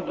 قد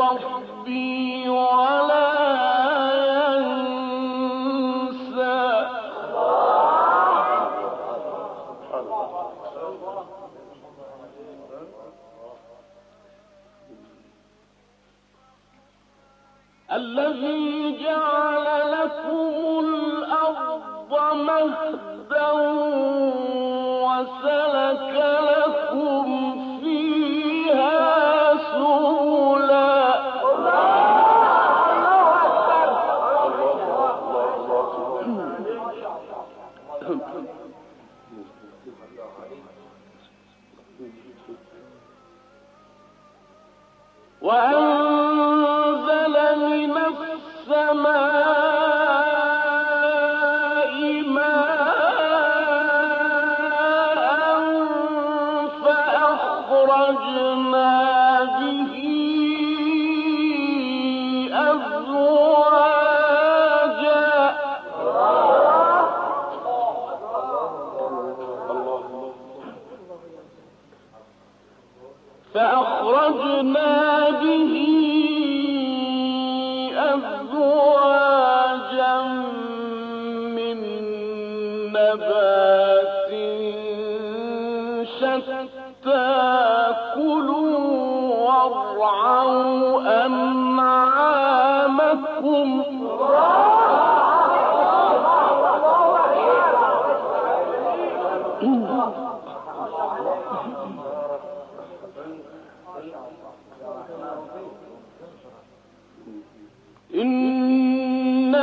ربي ولا ينسى الذي جعل لكم الأرض مهدا فأخرجنا به أزواجا من نبات شتى كلوا وارعوا أنعامكم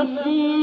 إن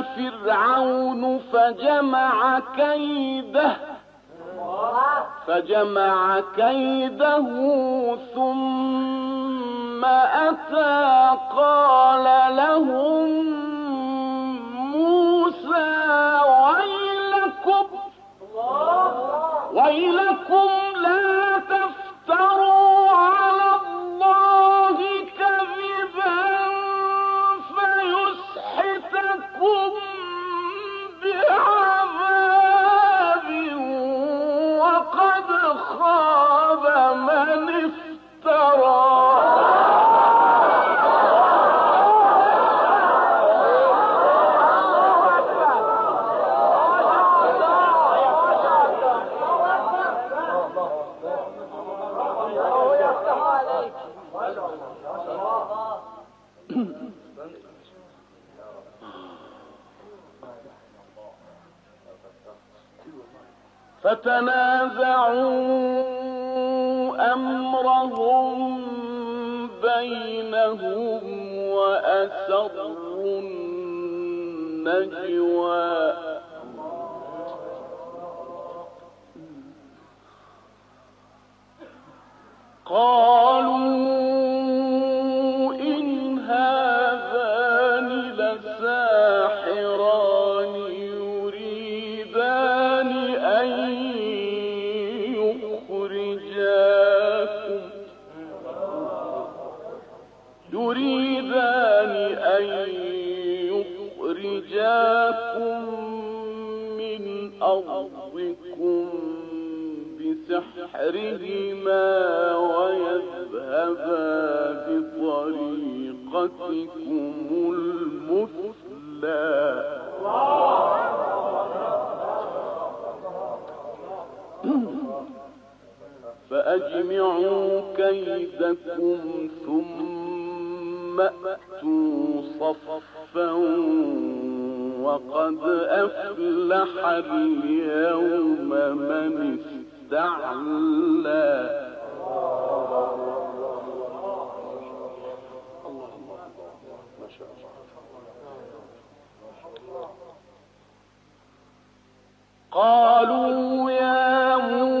فرعون فجمع كيده فجمع كيده ثم أتى قال لهم موسى ويلكم ويلكم لا تفتروا. فتنازعوا أمرهم بينهم وأسروا النجوى. قالوا بطريقتكم المثلى. فأجمعوا كيدكم ثم أتوا صفا وقد أفلح اليوم من استعلى. قالوا يا موسى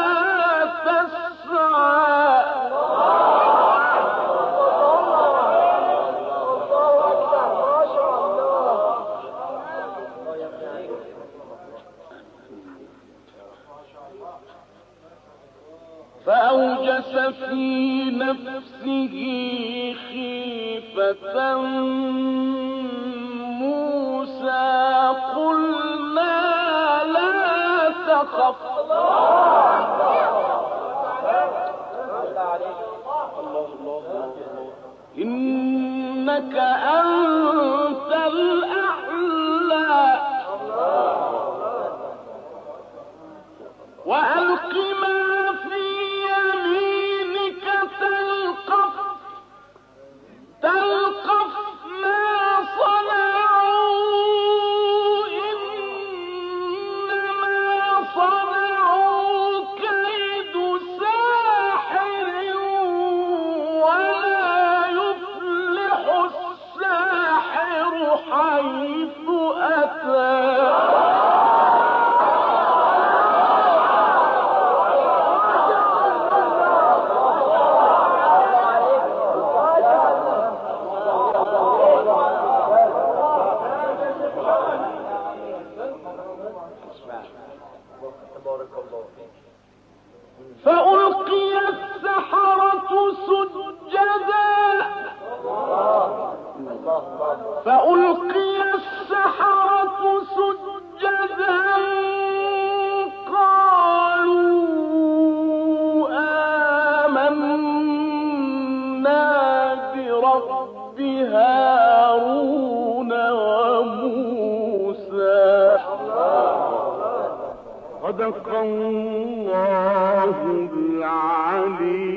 في نفسه خيفة موسى قلنا لا تخف إنك أنت حيث أتى. فألقي السحرة سجدا. فألقي السحرة سجدا قالوا آمنا برب هارون وموسى. صدق الله العلي